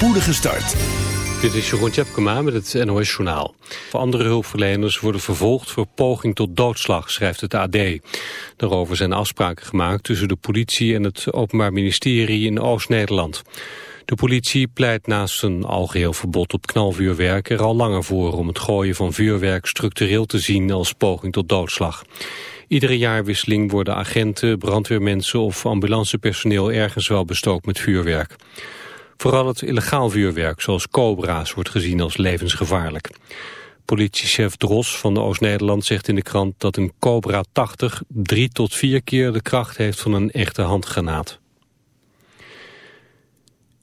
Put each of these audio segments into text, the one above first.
spoedige start. Dit is Jeroen Tjepkema met het NOS Journaal. Andere hulpverleners worden vervolgd voor poging tot doodslag, schrijft het AD. Daarover zijn afspraken gemaakt tussen de politie en het Openbaar Ministerie in Oost-Nederland. De politie pleit naast een algeheel verbod op knalvuurwerk er al langer voor om het gooien van vuurwerk structureel te zien als poging tot doodslag. Iedere jaarwisseling worden agenten, brandweermensen of ambulancepersoneel ergens wel bestookt met vuurwerk. Vooral het illegaal vuurwerk, zoals cobra's, wordt gezien als levensgevaarlijk. Politiechef Dros van de Oost-Nederland zegt in de krant dat een Cobra 80 drie tot vier keer de kracht heeft van een echte handgranaat.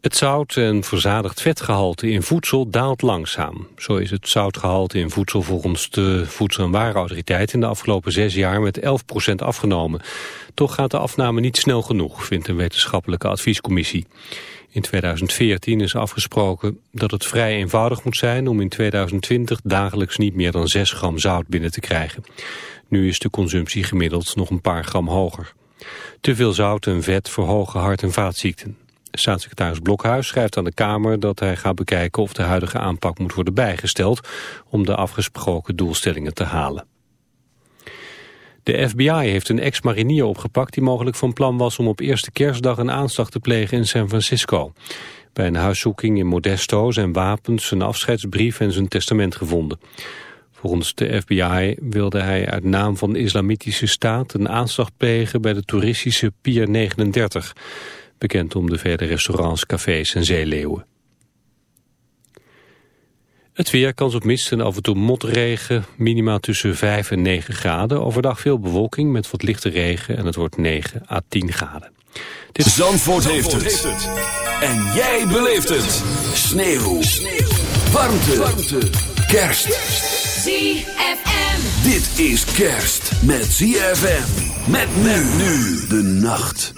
Het zout- en verzadigd vetgehalte in voedsel daalt langzaam. Zo is het zoutgehalte in voedsel volgens de Voedsel- en Warenautoriteit in de afgelopen zes jaar met 11% afgenomen. Toch gaat de afname niet snel genoeg, vindt een wetenschappelijke adviescommissie. In 2014 is afgesproken dat het vrij eenvoudig moet zijn om in 2020 dagelijks niet meer dan 6 gram zout binnen te krijgen. Nu is de consumptie gemiddeld nog een paar gram hoger. Te veel zout en vet verhogen hart- en vaatziekten. Staatssecretaris Blokhuis schrijft aan de Kamer dat hij gaat bekijken of de huidige aanpak moet worden bijgesteld om de afgesproken doelstellingen te halen. De FBI heeft een ex-marinier opgepakt die mogelijk van plan was om op eerste kerstdag een aanslag te plegen in San Francisco. Bij een huiszoeking in Modesto zijn wapens, een afscheidsbrief en zijn testament gevonden. Volgens de FBI wilde hij uit naam van de Islamitische Staat een aanslag plegen bij de toeristische Pier 39 bekend om de vele restaurants, cafés en zeeleeuwen. Het weer, kans op mist en af en toe motregen, minima tussen 5 en 9 graden. Overdag veel bewolking met wat lichte regen en het wordt 9 à 10 graden. Dit... Zandvoort, Zandvoort heeft, het. En jij beleeft het. Sneeuw. Sneeuw. Warmte. Warmte. Kerst. ZFM. Dit is kerst met ZFM. Met men nu de nacht.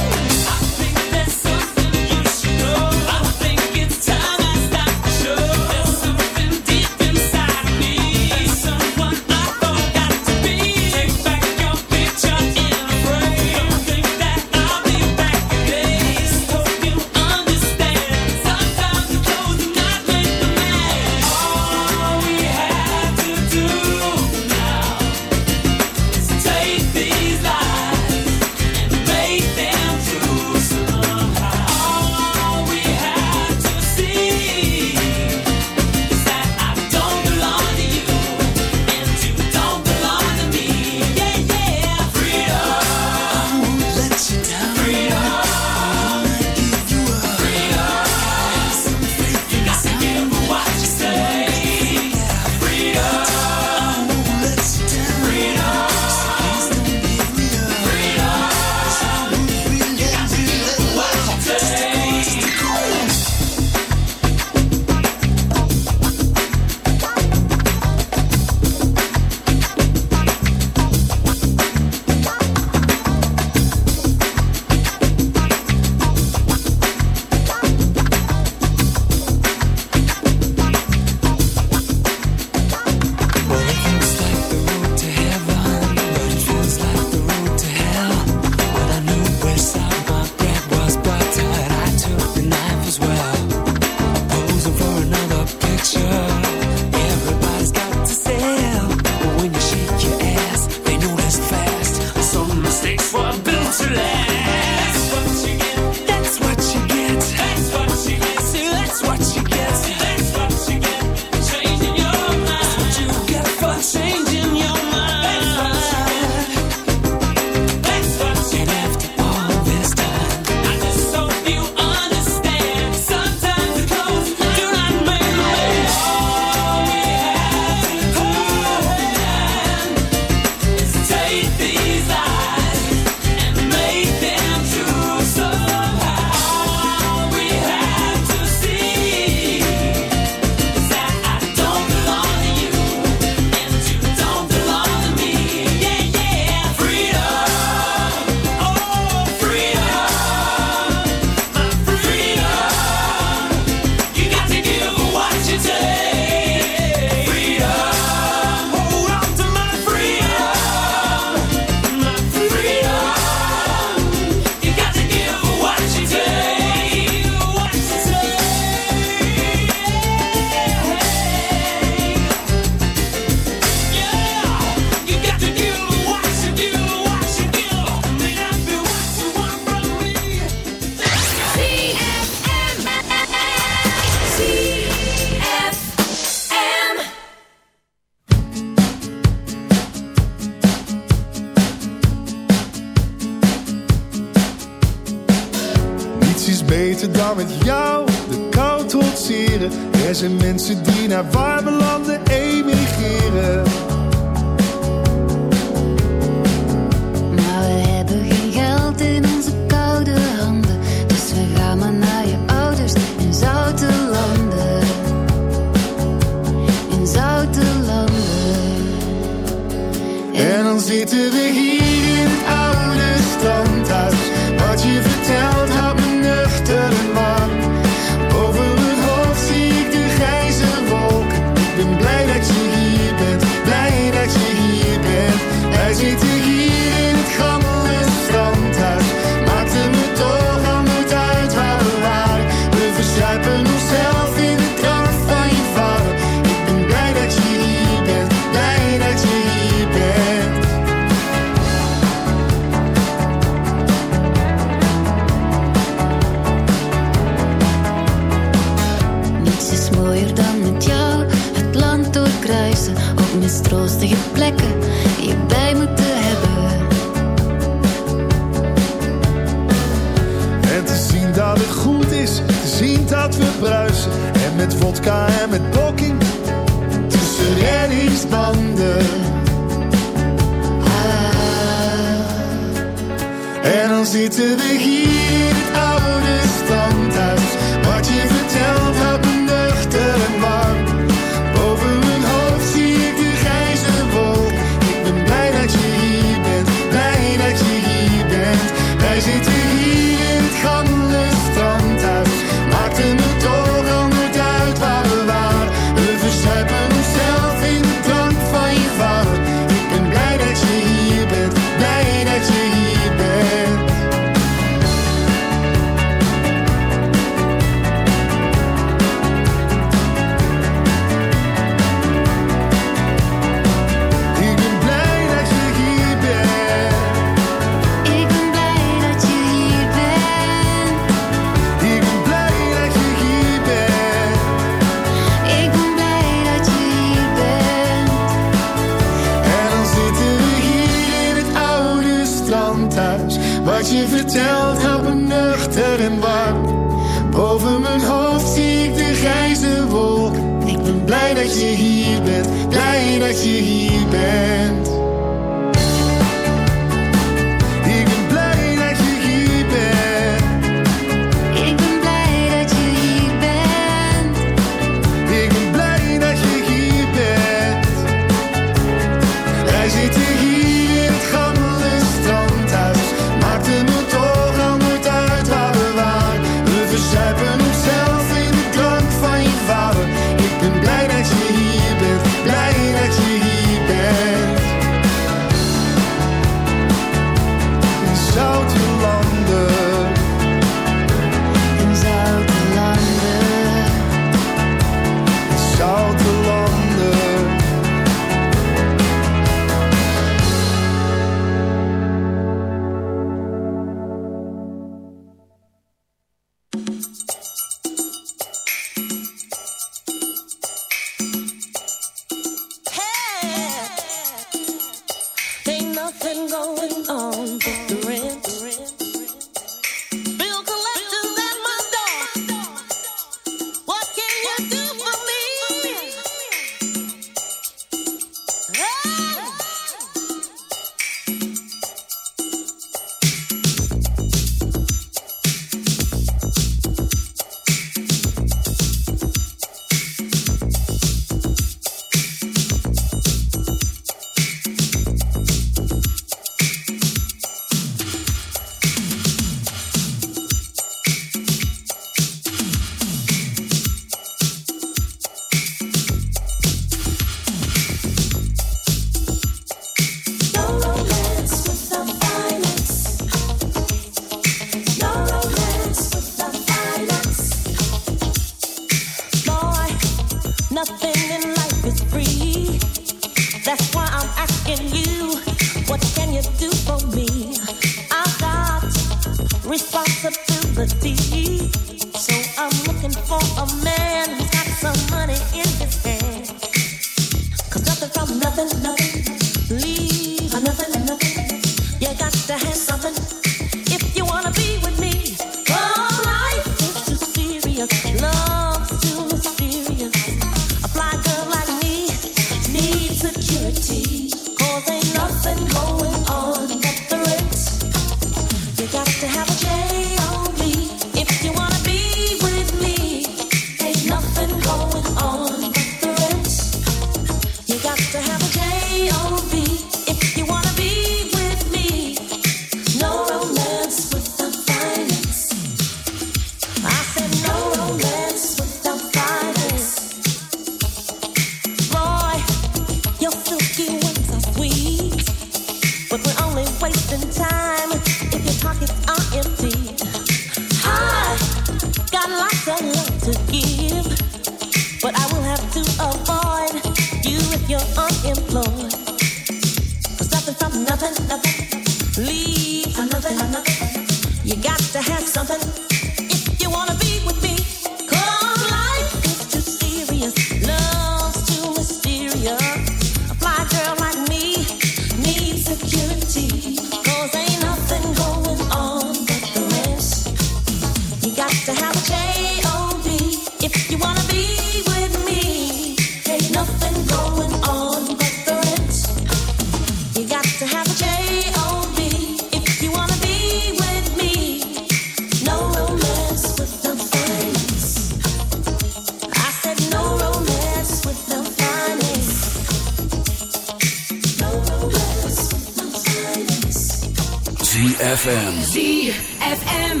ZFM. ZFM.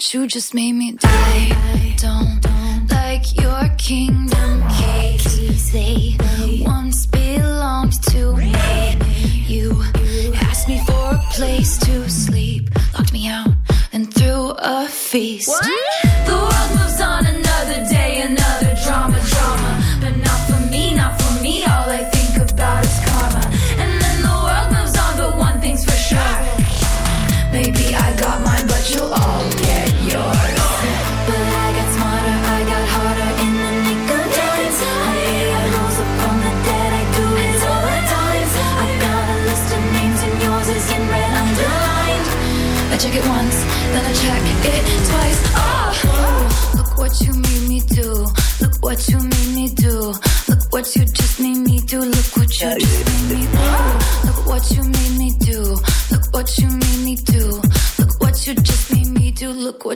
You just made me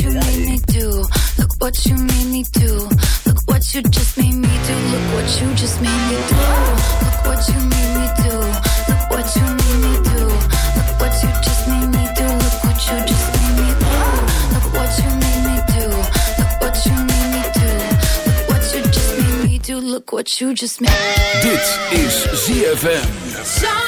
You made me do. Look what you made me do. Look what you just made me do. Look what you just made me do. Look what you made me do. Look what you made me do. Look what you just made me do. Look what you just made me do. Look what you made me do. Look what you made me do. Look what you just made me do. Look what you just made. me do. Dit is ZFM.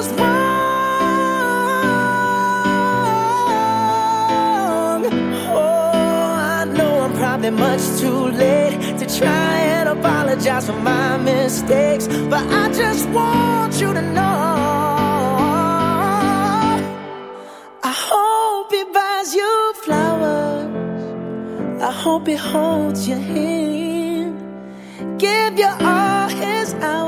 Oh, much too late to try and apologize for my mistakes, but I just want you to know. I hope he buys you flowers. I hope he holds your hand, give you all his hours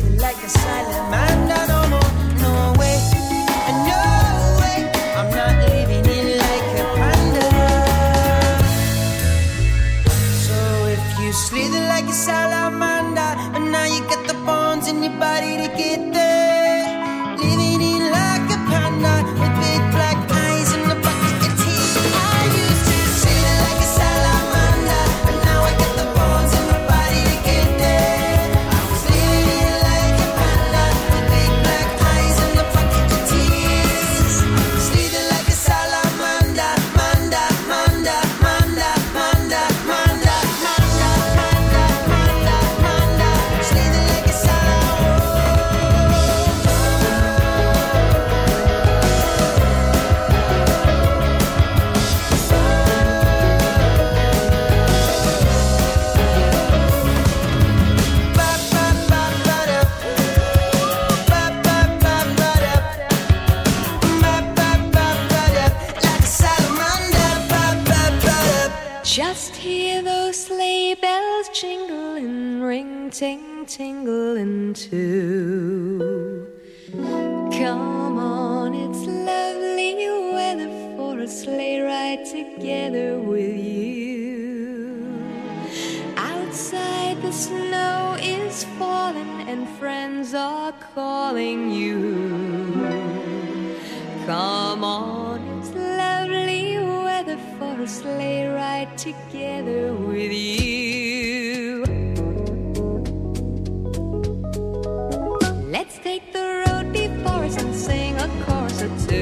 breathing like a silent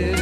do.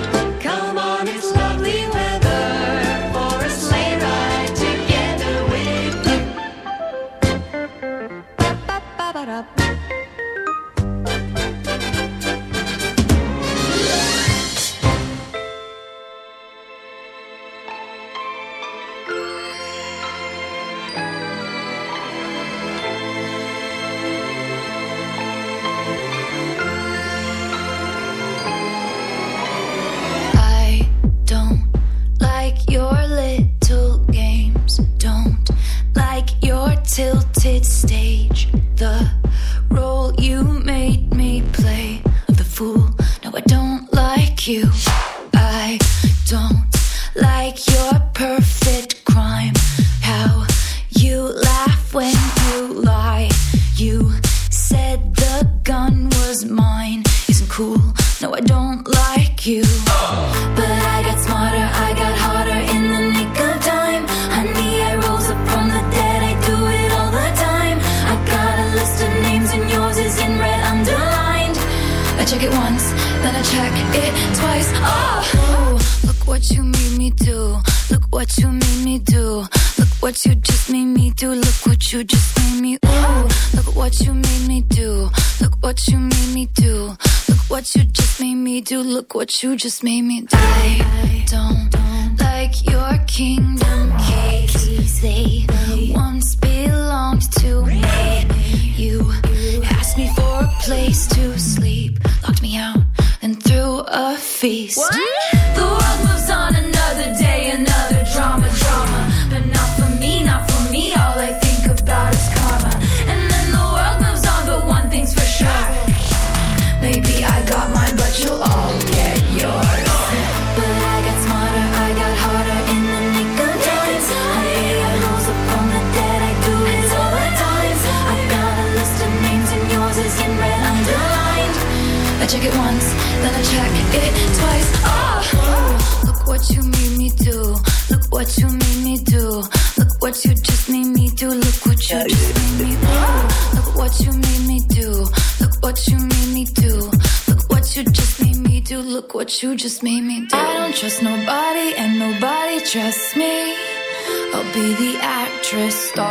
you just made you just made me do. I don't trust nobody, and nobody trusts me. I'll be the actress star.